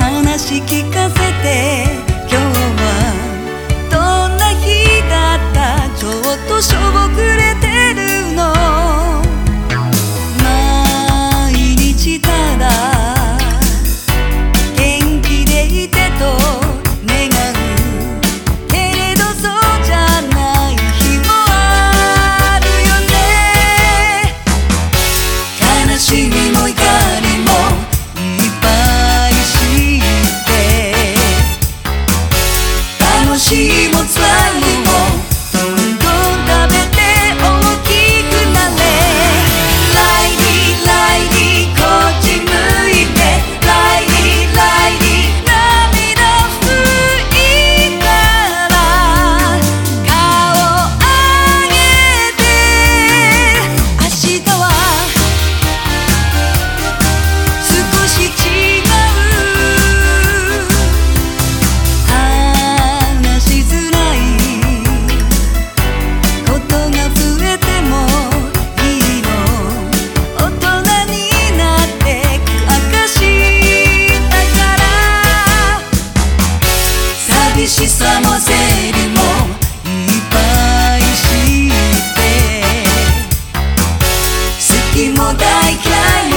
話聞かせ You. I can't